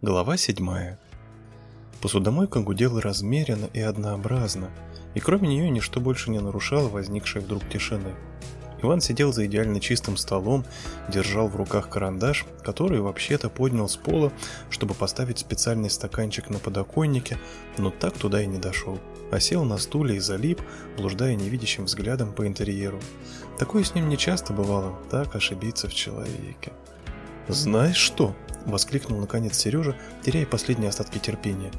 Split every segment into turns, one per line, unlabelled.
Глава 7. Посудомойка гудела размеренно и однообразно, и кроме нее ничто больше не нарушало возникшей вдруг тишины. Иван сидел за идеально чистым столом, держал в руках карандаш, который вообще-то поднял с пола, чтобы поставить специальный стаканчик на подоконнике, но так туда и не дошел, а сел на стуле и залип, блуждая невидящим взглядом по интерьеру. Такое с ним не часто бывало, так ошибиться в человеке. «Знаешь что?» – воскликнул наконец Сережа, теряя последние остатки терпения.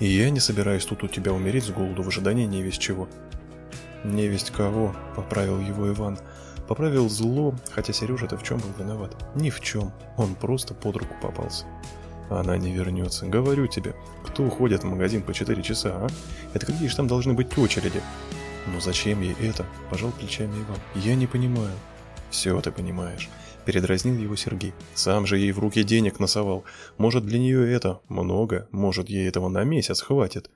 «И я не собираюсь тут у тебя умереть с голоду в ожидании не весь чего». «Не весть кого», – поправил его Иван. Поправил зло, хотя Сережа-то в чем был виноват? Ни в чем, он просто под руку попался. Она не вернется. Говорю тебе, кто уходит в магазин по 4 часа, а? Это какие же там должны быть очереди? Но зачем ей это? Пожал плечами Иван. Я не понимаю. Все ты понимаешь. Передразнил его Сергей. Сам же ей в руки денег насовал. Может, для нее это много, может, ей этого на месяц хватит.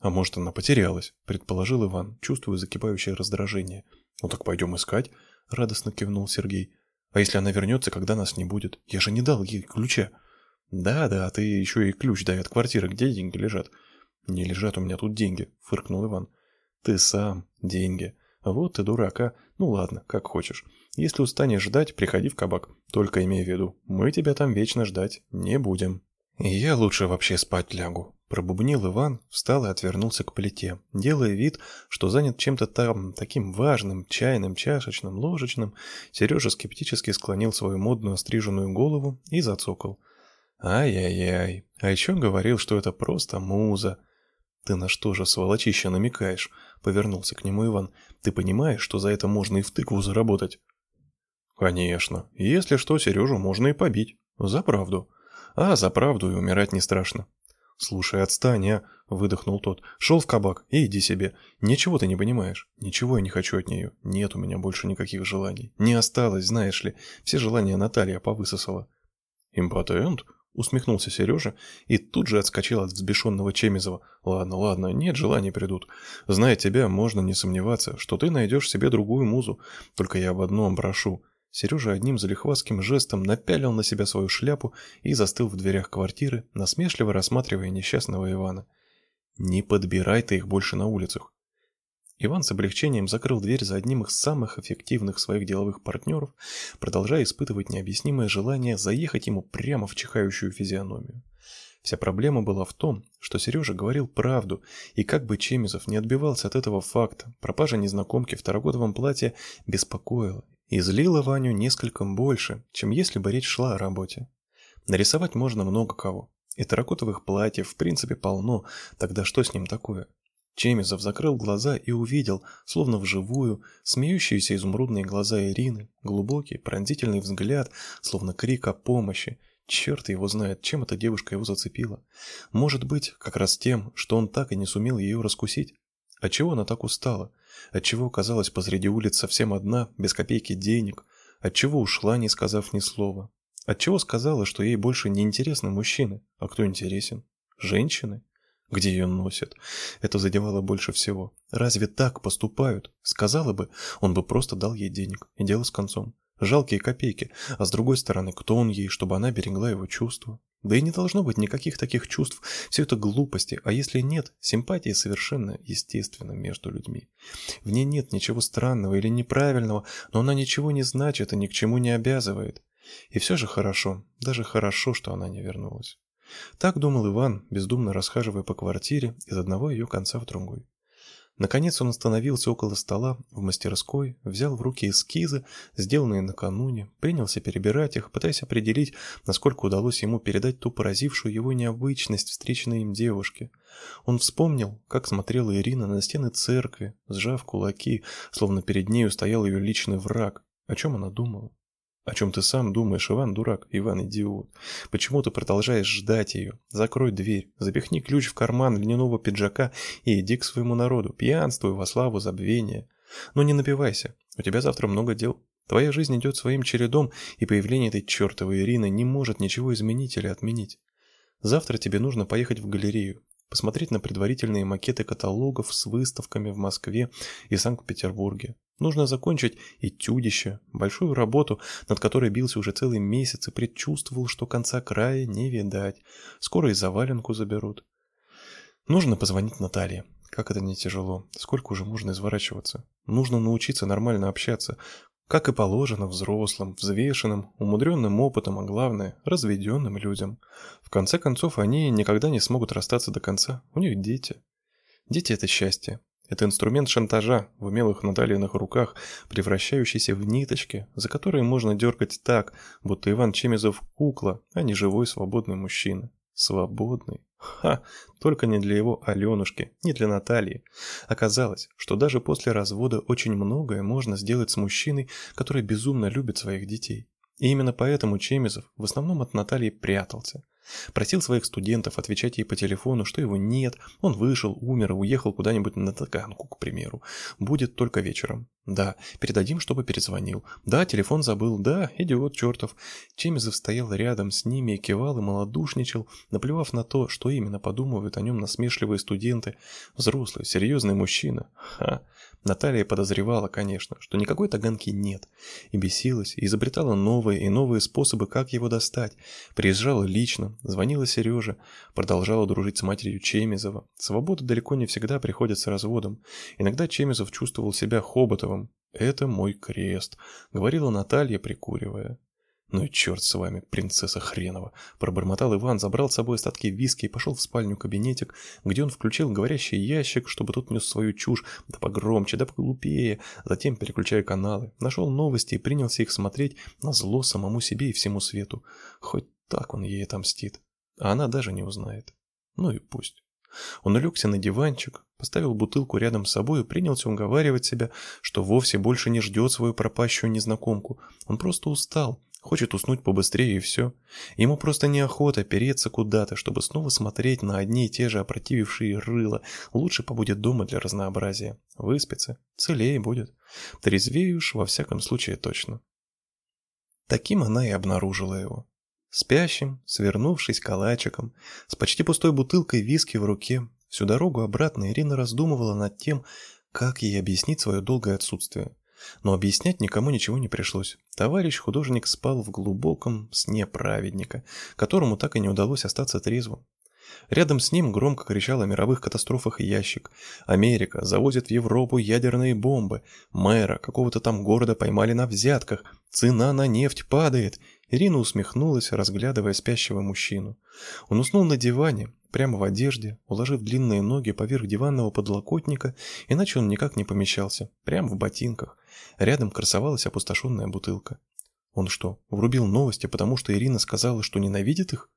А может, она потерялась, предположил Иван, чувствуя закипающее раздражение. Ну так пойдем искать, радостно кивнул Сергей. А если она вернется, когда нас не будет? Я же не дал ей ключа. Да, да, ты еще и ключ дай от квартиры, где деньги лежат. Не лежат у меня тут деньги, фыркнул Иван. Ты сам деньги. Вот ты дурак, а? Ну ладно, как хочешь. Если устанешь ждать, приходи в кабак. Только имей в виду, мы тебя там вечно ждать не будем. Я лучше вообще спать лягу. Пробубнил Иван, встал и отвернулся к плите, делая вид, что занят чем-то там таким важным, чайным, чашечным, ложечным. Сережа скептически склонил свою модную стриженную голову и зацокал. Ай-яй-яй. А еще говорил, что это просто муза. Ты на что же, сволочище, намекаешь? Повернулся к нему Иван. Ты понимаешь, что за это можно и в тыкву заработать? Конечно. Если что, Сережу можно и побить. За правду. А за правду и умирать не страшно. Слушай, отстань, а, выдохнул тот. Шел в кабак и иди себе. Ничего ты не понимаешь. Ничего я не хочу от нее. Нет у меня больше никаких желаний. Не осталось, знаешь ли. Все желания Наталья повысосала. Импотент? Усмехнулся Сережа и тут же отскочил от взбешенного Чемизова. Ладно, ладно, нет, желаний придут. Зная тебя, можно не сомневаться, что ты найдешь себе другую музу. Только я об одном прошу. Сережа одним залихватским жестом напялил на себя свою шляпу и застыл в дверях квартиры, насмешливо рассматривая несчастного Ивана. «Не подбирай ты их больше на улицах». Иван с облегчением закрыл дверь за одним из самых эффективных своих деловых партнеров, продолжая испытывать необъяснимое желание заехать ему прямо в чихающую физиономию. Вся проблема была в том, что Сережа говорил правду, и как бы Чемизов не отбивался от этого факта, пропажа незнакомки в таракотовом платье беспокоила и злила Ваню несколько больше, чем если бы речь шла о работе. Нарисовать можно много кого. И таракотовых платьев в принципе полно, тогда что с ним такое? Чемизов закрыл глаза и увидел, словно вживую, смеющиеся изумрудные глаза Ирины, глубокий, пронзительный взгляд, словно крик о помощи. Черт его знает, чем эта девушка его зацепила. Может быть, как раз тем, что он так и не сумел ее раскусить. Отчего она так устала? Отчего оказалась посреди улиц совсем одна, без копейки денег? Отчего ушла, не сказав ни слова? Отчего сказала, что ей больше не интересны мужчины? А кто интересен? Женщины? Где ее носят? Это задевало больше всего. Разве так поступают? Сказала бы, он бы просто дал ей денег, и дело с концом. Жалкие копейки, а с другой стороны, кто он ей, чтобы она берегла его чувства? Да и не должно быть никаких таких чувств. Все это глупости, а если нет, симпатия совершенно естественна между людьми. В ней нет ничего странного или неправильного, но она ничего не значит и ни к чему не обязывает. И все же хорошо, даже хорошо, что она не вернулась. Так думал Иван, бездумно расхаживая по квартире из одного ее конца в другой. Наконец он остановился около стола в мастерской, взял в руки эскизы, сделанные накануне, принялся перебирать их, пытаясь определить, насколько удалось ему передать ту поразившую его необычность встреченной им девушки. Он вспомнил, как смотрела Ирина на стены церкви, сжав кулаки, словно перед нею стоял ее личный враг. О чем она думала? О чем ты сам думаешь, Иван дурак, Иван идиот? Почему ты продолжаешь ждать ее? Закрой дверь, запихни ключ в карман льняного пиджака и иди к своему народу, пьянствуй во славу забвения. Но не напивайся, у тебя завтра много дел. Твоя жизнь идет своим чередом, и появление этой чертовой Ирины не может ничего изменить или отменить. Завтра тебе нужно поехать в галерею. Посмотреть на предварительные макеты каталогов с выставками в Москве и Санкт-Петербурге. Нужно закончить этюдище, большую работу, над которой бился уже целый месяц и предчувствовал, что конца края не видать. Скоро и заваленку заберут. Нужно позвонить Наталье. Как это не тяжело. Сколько уже можно изворачиваться? Нужно научиться нормально общаться. Как и положено взрослым, взвешенным, умудренным опытом, а главное, разведенным людям. В конце концов, они никогда не смогут расстаться до конца. У них дети. Дети – это счастье. Это инструмент шантажа в умелых Натальиных руках, превращающийся в ниточки, за которые можно дергать так, будто Иван Чемизов кукла, а не живой свободный мужчина. Свободный. Ха, только не для его Аленушки, не для Натальи. Оказалось, что даже после развода очень многое можно сделать с мужчиной, который безумно любит своих детей. И именно поэтому Чемизов в основном от Натальи прятался. Просил своих студентов отвечать ей по телефону, что его нет, он вышел, умер и уехал куда-нибудь на Таганку, к примеру. Будет только вечером. Да, передадим, чтобы перезвонил. Да, телефон забыл. Да, идиот чертов. Чемизов стоял рядом с ними и кивал и малодушничал, наплевав на то, что именно подумывают о нем насмешливые студенты. Взрослый, серьезный мужчина. Ха. Наталья подозревала, конечно, что никакой таганки нет, и бесилась, и изобретала новые и новые способы, как его достать. Приезжала лично, звонила Сереже, продолжала дружить с матерью Чемизова. Свобода далеко не всегда приходит с разводом. Иногда Чемизов чувствовал себя Хоботовым. «Это мой крест», — говорила Наталья, прикуривая. «Ну и черт с вами, принцесса хренова!» Пробормотал Иван, забрал с собой остатки виски и пошел в спальню-кабинетик, где он включил говорящий ящик, чтобы тот нес свою чушь, да погромче, да поглупее, затем переключая каналы, нашел новости и принялся их смотреть на зло самому себе и всему свету. Хоть так он ей отомстит, а она даже не узнает. Ну и пусть. Он улегся на диванчик, поставил бутылку рядом с собой и принялся уговаривать себя, что вовсе больше не ждет свою пропащую незнакомку. Он просто устал, Хочет уснуть побыстрее и все. Ему просто неохота переться куда-то, чтобы снова смотреть на одни и те же опротивившие рыла. Лучше побудет дома для разнообразия. Выспится. Целее будет. Трезвее уж во всяком случае точно. Таким она и обнаружила его. Спящим, свернувшись калачиком, с почти пустой бутылкой виски в руке, всю дорогу обратно Ирина раздумывала над тем, как ей объяснить свое долгое отсутствие. Но объяснять никому ничего не пришлось. Товарищ художник спал в глубоком сне праведника, которому так и не удалось остаться трезвым. Рядом с ним громко кричал о мировых катастрофах ящик. Америка завозит в Европу ядерные бомбы. Мэра какого-то там города поймали на взятках. Цена на нефть падает. Ирина усмехнулась, разглядывая спящего мужчину. Он уснул на диване, прямо в одежде, уложив длинные ноги поверх диванного подлокотника, иначе он никак не помещался, прямо в ботинках. Рядом красовалась опустошенная бутылка. Он что, врубил новости, потому что Ирина сказала, что ненавидит их?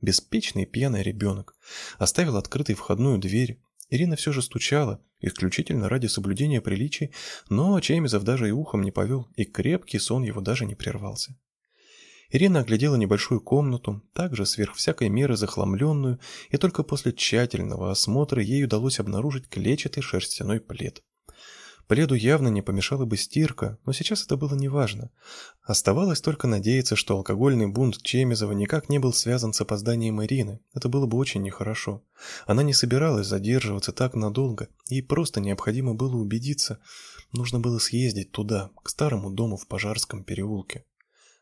Беспечный пьяный ребенок. Оставил открытой входную дверь. Ирина все же стучала, исключительно ради соблюдения приличий, но Чемизов даже и ухом не повел, и крепкий сон его даже не прервался. Ирина оглядела небольшую комнату, также сверх всякой меры захламленную, и только после тщательного осмотра ей удалось обнаружить клетчатый шерстяной плед. Пледу явно не помешала бы стирка, но сейчас это было неважно. Оставалось только надеяться, что алкогольный бунт Чемизова никак не был связан с опозданием Ирины. Это было бы очень нехорошо. Она не собиралась задерживаться так надолго, ей просто необходимо было убедиться. Нужно было съездить туда, к старому дому в Пожарском переулке.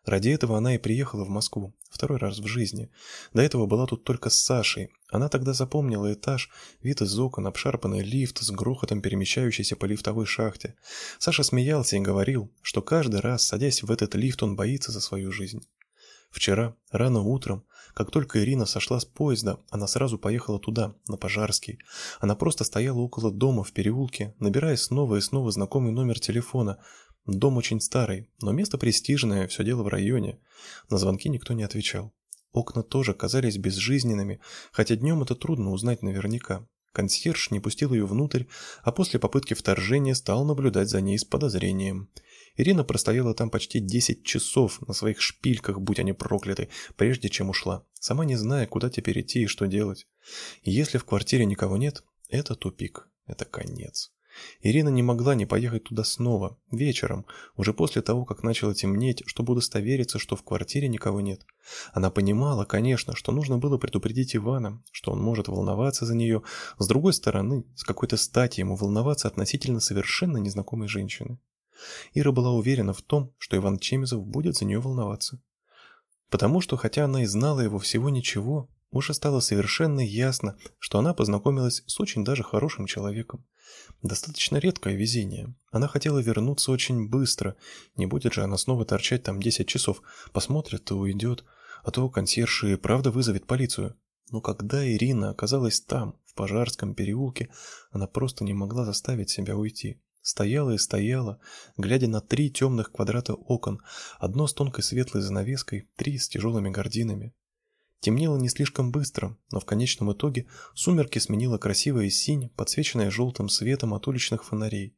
Ради этого она и приехала в Москву, второй раз в жизни. До этого была тут только с Сашей. Она тогда запомнила этаж, вид из окон, обшарпанный лифт с грохотом перемещающийся по лифтовой шахте. Саша смеялся и говорил, что каждый раз, садясь в этот лифт, он боится за свою жизнь. Вчера, рано утром, как только Ирина сошла с поезда, она сразу поехала туда, на Пожарский. Она просто стояла около дома в переулке, набирая снова и снова знакомый номер телефона, Дом очень старый, но место престижное, все дело в районе. На звонки никто не отвечал. Окна тоже казались безжизненными, хотя днем это трудно узнать наверняка. Консьерж не пустил ее внутрь, а после попытки вторжения стал наблюдать за ней с подозрением. Ирина простояла там почти 10 часов на своих шпильках, будь они прокляты, прежде чем ушла, сама не зная, куда теперь идти и что делать. Если в квартире никого нет, это тупик, это конец. Ирина не могла не поехать туда снова, вечером, уже после того, как начало темнеть, чтобы удостовериться, что в квартире никого нет. Она понимала, конечно, что нужно было предупредить Ивана, что он может волноваться за нее. С другой стороны, с какой-то стати ему волноваться относительно совершенно незнакомой женщины. Ира была уверена в том, что Иван Чемизов будет за нее волноваться. Потому что, хотя она и знала его всего ничего, уже стало совершенно ясно, что она познакомилась с очень даже хорошим человеком. Достаточно редкое везение. Она хотела вернуться очень быстро. Не будет же она снова торчать там 10 часов. Посмотрит и уйдет. А то консьерж и правда вызовет полицию. Но когда Ирина оказалась там, в Пожарском переулке, она просто не могла заставить себя уйти. Стояла и стояла, глядя на три темных квадрата окон, одно с тонкой светлой занавеской, три с тяжелыми гардинами. Темнело не слишком быстро, но в конечном итоге сумерки сменила красивая синь, подсвеченная желтым светом от уличных фонарей.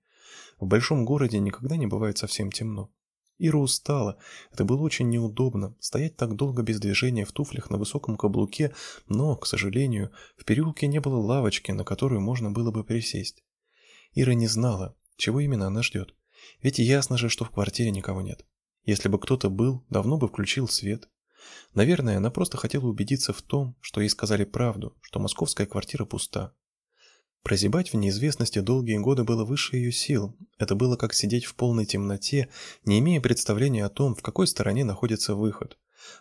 В большом городе никогда не бывает совсем темно. Ира устала. Это было очень неудобно стоять так долго без движения в туфлях на высоком каблуке, но, к сожалению, в переулке не было лавочки, на которую можно было бы присесть. Ира не знала, чего именно она ждет. Ведь ясно же, что в квартире никого нет. Если бы кто-то был, давно бы включил свет. Наверное, она просто хотела убедиться в том, что ей сказали правду, что московская квартира пуста. Прозябать в неизвестности долгие годы было выше ее сил. Это было как сидеть в полной темноте, не имея представления о том, в какой стороне находится выход.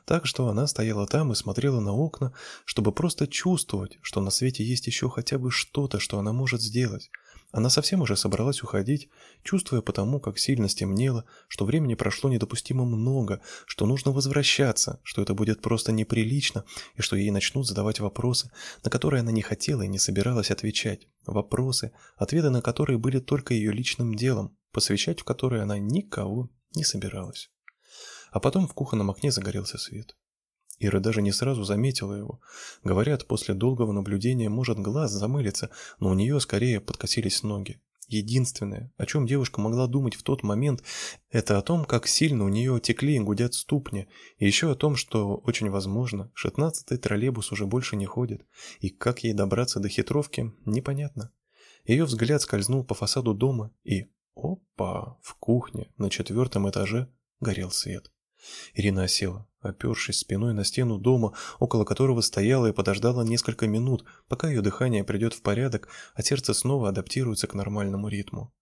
Так что она стояла там и смотрела на окна, чтобы просто чувствовать, что на свете есть еще хотя бы что-то, что она может сделать, она совсем уже собралась уходить, чувствуя потому, как сильно стемнело, что времени прошло недопустимо много, что нужно возвращаться, что это будет просто неприлично, и что ей начнут задавать вопросы, на которые она не хотела и не собиралась отвечать. Вопросы, ответы на которые были только ее личным делом, посвящать в которые она никого не собиралась. А потом в кухонном окне загорелся свет. Ира даже не сразу заметила его. Говорят, после долгого наблюдения может глаз замылиться, но у нее скорее подкосились ноги. Единственное, о чем девушка могла думать в тот момент, это о том, как сильно у нее текли и гудят ступни, и еще о том, что, очень возможно, шестнадцатый троллейбус уже больше не ходит, и как ей добраться до хитровки, непонятно. Ее взгляд скользнул по фасаду дома, и, опа, в кухне на четвертом этаже горел свет. Ирина села, опершись спиной на стену дома, около которого стояла и подождала несколько минут, пока ее дыхание придет в порядок, а сердце снова адаптируется к нормальному ритму.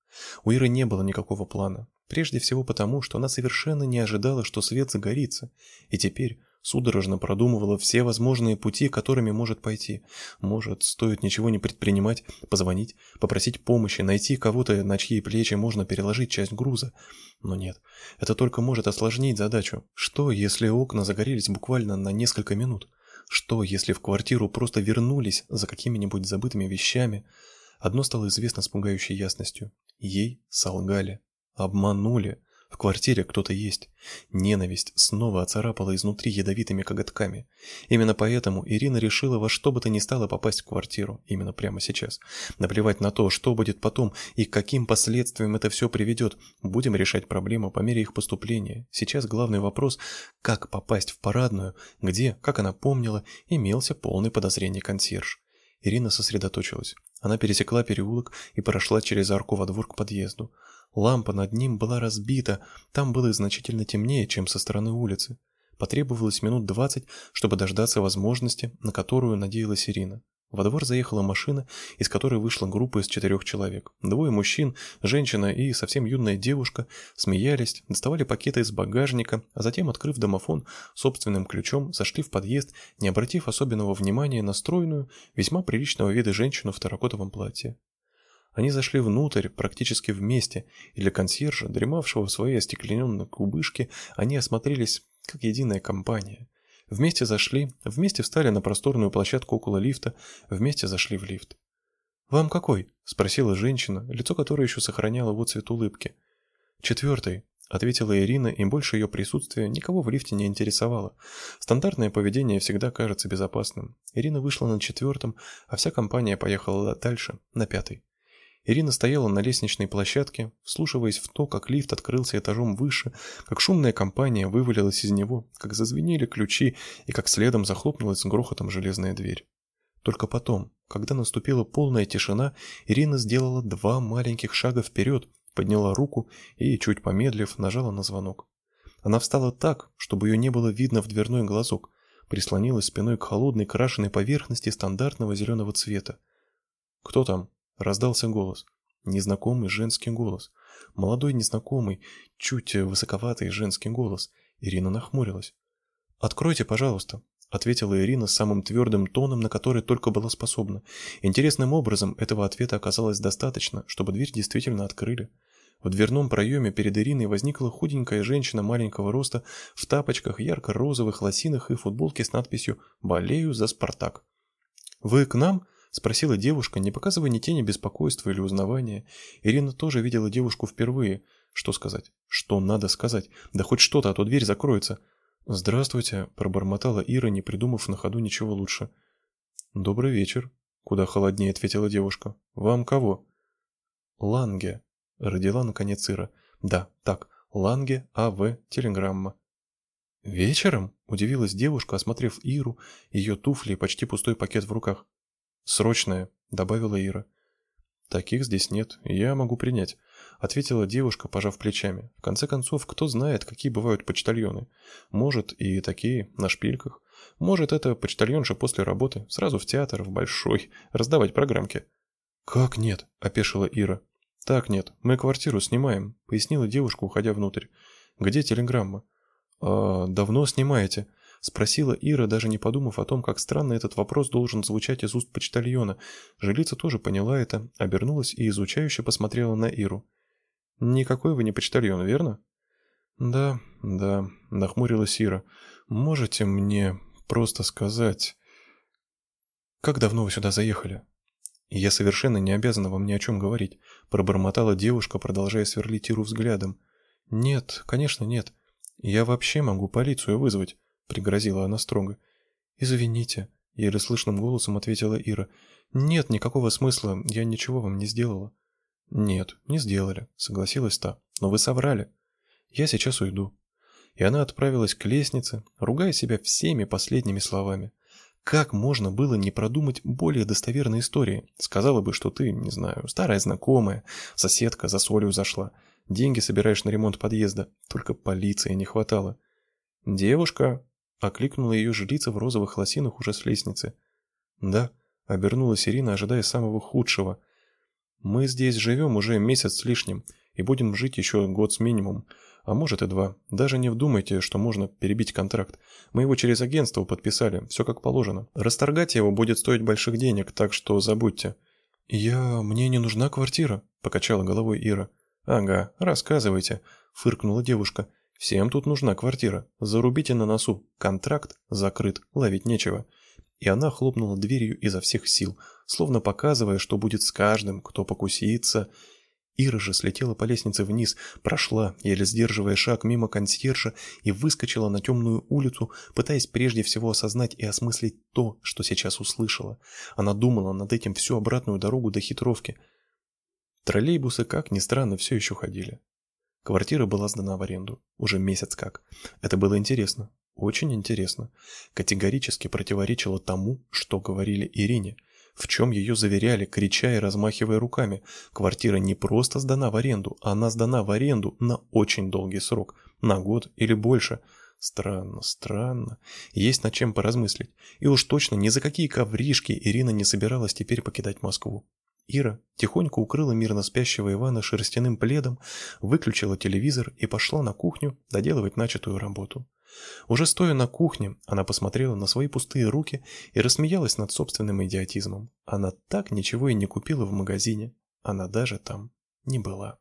У Иры не было никакого плана, прежде всего потому, что она совершенно не ожидала, что свет загорится, и теперь судорожно продумывала все возможные пути, которыми может пойти. Может, стоит ничего не предпринимать, позвонить, попросить помощи, найти кого-то, на чьи плечи можно переложить часть груза. Но нет, это только может осложнить задачу. Что, если окна загорелись буквально на несколько минут? Что, если в квартиру просто вернулись за какими-нибудь забытыми вещами? Одно стало известно с пугающей ясностью. Ей солгали. Обманули. В квартире кто-то есть. Ненависть снова оцарапала изнутри ядовитыми коготками. Именно поэтому Ирина решила во что бы то ни стало попасть в квартиру именно прямо сейчас. Наплевать на то, что будет потом и к каким последствиям это все приведет. Будем решать проблему по мере их поступления. Сейчас главный вопрос – как попасть в парадную, где, как она помнила, имелся полный подозрений консьерж. Ирина сосредоточилась. Она пересекла переулок и прошла через арку во двор к подъезду. Лампа над ним была разбита, там было значительно темнее, чем со стороны улицы. Потребовалось минут двадцать, чтобы дождаться возможности, на которую надеялась Ирина. Во двор заехала машина, из которой вышла группа из четырех человек. Двое мужчин, женщина и совсем юная девушка смеялись, доставали пакеты из багажника, а затем, открыв домофон, собственным ключом зашли в подъезд, не обратив особенного внимания на стройную, весьма приличного вида женщину в терракотовом платье. Они зашли внутрь практически вместе, и для консьержа, дремавшего в своей остеклененной кубышке, они осмотрелись как единая компания. Вместе зашли, вместе встали на просторную площадку около лифта, вместе зашли в лифт. «Вам какой?» – спросила женщина, лицо которой еще сохраняло вот цвет улыбки. «Четвертый», – ответила Ирина, и больше ее присутствие никого в лифте не интересовало. Стандартное поведение всегда кажется безопасным. Ирина вышла на четвертом, а вся компания поехала дальше, на пятый. Ирина стояла на лестничной площадке, вслушиваясь в то, как лифт открылся этажом выше, как шумная компания вывалилась из него, как зазвенели ключи и как следом захлопнулась с грохотом железная дверь. Только потом, когда наступила полная тишина, Ирина сделала два маленьких шага вперед, подняла руку и, чуть помедлив, нажала на звонок. Она встала так, чтобы ее не было видно в дверной глазок, прислонилась спиной к холодной крашеной поверхности стандартного зеленого цвета. «Кто там?» — раздался голос. Незнакомый женский голос. Молодой незнакомый, чуть высоковатый женский голос. Ирина нахмурилась. «Откройте, пожалуйста», — ответила Ирина самым твердым тоном, на который только была способна. Интересным образом этого ответа оказалось достаточно, чтобы дверь действительно открыли. В дверном проеме перед Ириной возникла худенькая женщина маленького роста в тапочках, ярко-розовых лосинах и футболке с надписью «Болею за Спартак». «Вы к нам?» — спросила девушка, не показывая ни тени беспокойства или узнавания. Ирина тоже видела девушку впервые. Что сказать? Что надо сказать? Да хоть что-то, а то дверь закроется. «Здравствуйте», — пробормотала Ира, не придумав на ходу ничего лучше. «Добрый вечер», — куда холоднее ответила девушка. «Вам кого?» «Ланге», Родила наконец Ира. Да, так, Ланге А.В. Телеграмма. Вечером? Удивилась девушка, осмотрев Иру, ее туфли и почти пустой пакет в руках. Срочная, добавила Ира. Таких здесь нет, я могу принять, ответила девушка, пожав плечами. В конце концов, кто знает, какие бывают почтальоны. Может, и такие на шпильках. Может, это почтальонша после работы, сразу в театр, в большой, раздавать программки. Как нет? опешила Ира. «Так нет, мы квартиру снимаем», — пояснила девушка, уходя внутрь. «Где телеграмма?» «А, давно снимаете?» — спросила Ира, даже не подумав о том, как странно этот вопрос должен звучать из уст почтальона. Жилица тоже поняла это, обернулась и изучающе посмотрела на Иру. «Никакой вы не почтальон, верно?» «Да, да», — нахмурилась Ира. «Можете мне просто сказать...» «Как давно вы сюда заехали?» «Я совершенно не обязана вам ни о чем говорить», — пробормотала девушка, продолжая сверлить Иру взглядом. «Нет, конечно, нет. Я вообще могу полицию вызвать», — пригрозила она строго. «Извините», — еле слышным голосом ответила Ира. «Нет никакого смысла, я ничего вам не сделала». «Нет, не сделали», — согласилась та. «Но вы соврали. Я сейчас уйду». И она отправилась к лестнице, ругая себя всеми последними словами. Как можно было не продумать более достоверные истории? Сказала бы, что ты, не знаю, старая знакомая, соседка за солью зашла, деньги собираешь на ремонт подъезда, только полиции не хватало. Девушка окликнула ее жрица в розовых лосинах уже с лестницы. Да, обернулась Ирина, ожидая самого худшего. Мы здесь живем уже месяц с лишним и будем жить еще год с минимум а может и два. Даже не вдумайте, что можно перебить контракт. Мы его через агентство подписали, все как положено. Расторгать его будет стоить больших денег, так что забудьте. Я... мне не нужна квартира, покачала головой Ира. Ага, рассказывайте, фыркнула девушка. Всем тут нужна квартира. Зарубите на носу. Контракт закрыт, ловить нечего. И она хлопнула дверью изо всех сил, словно показывая, что будет с каждым, кто покусится, Ира же слетела по лестнице вниз, прошла, еле сдерживая шаг мимо консьержа и выскочила на темную улицу, пытаясь прежде всего осознать и осмыслить то, что сейчас услышала. Она думала над этим всю обратную дорогу до хитровки. Троллейбусы, как ни странно, все еще ходили. Квартира была сдана в аренду. Уже месяц как. Это было интересно. Очень интересно. Категорически противоречило тому, что говорили Ирине – в чем ее заверяли, крича и размахивая руками. Квартира не просто сдана в аренду, она сдана в аренду на очень долгий срок, на год или больше. Странно, странно. Есть над чем поразмыслить. И уж точно ни за какие ковришки Ирина не собиралась теперь покидать Москву. Ира тихонько укрыла мирно спящего Ивана шерстяным пледом, выключила телевизор и пошла на кухню доделывать начатую работу. Уже стоя на кухне, она посмотрела на свои пустые руки и рассмеялась над собственным идиотизмом. Она так ничего и не купила в магазине. Она даже там не была.